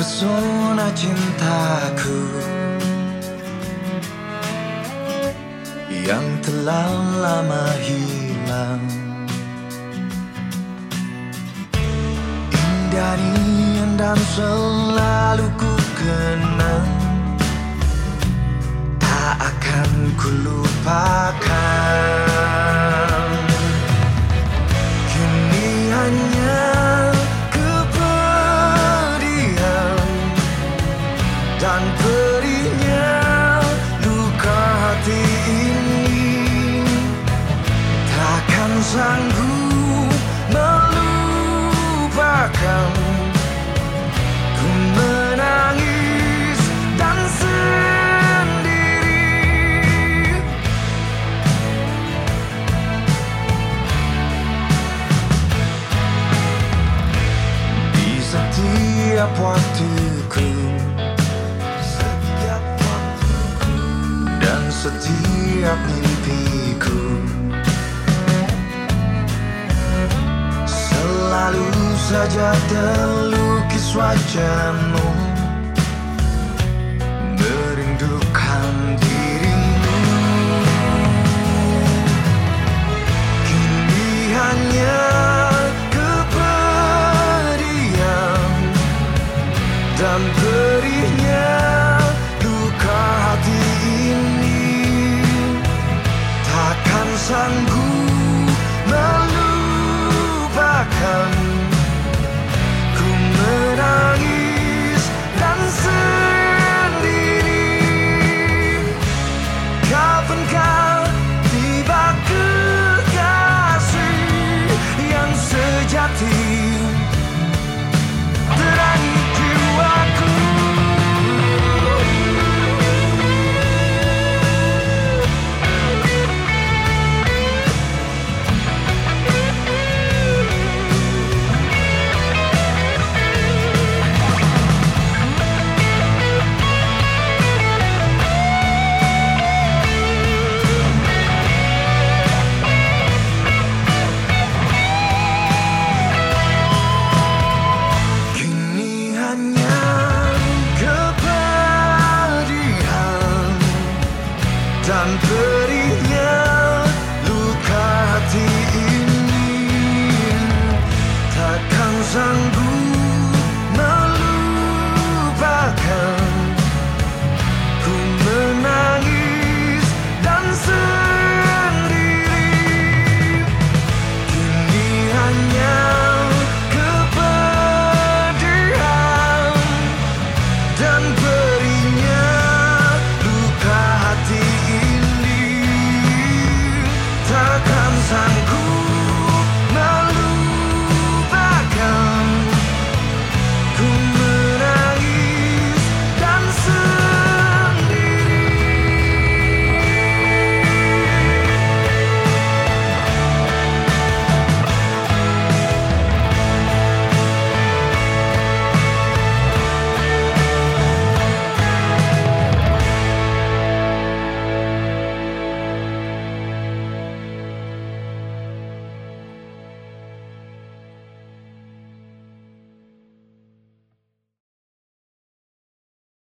pesona cintaku Yang telah lama hilang. Indah dan selalu ku kenang. Tak akan ku lupakan setiap waktuku. Setiap mimpiku. Selalu saja terlukis wajahmu Dan perihnya luka hati sanggup dan perihnya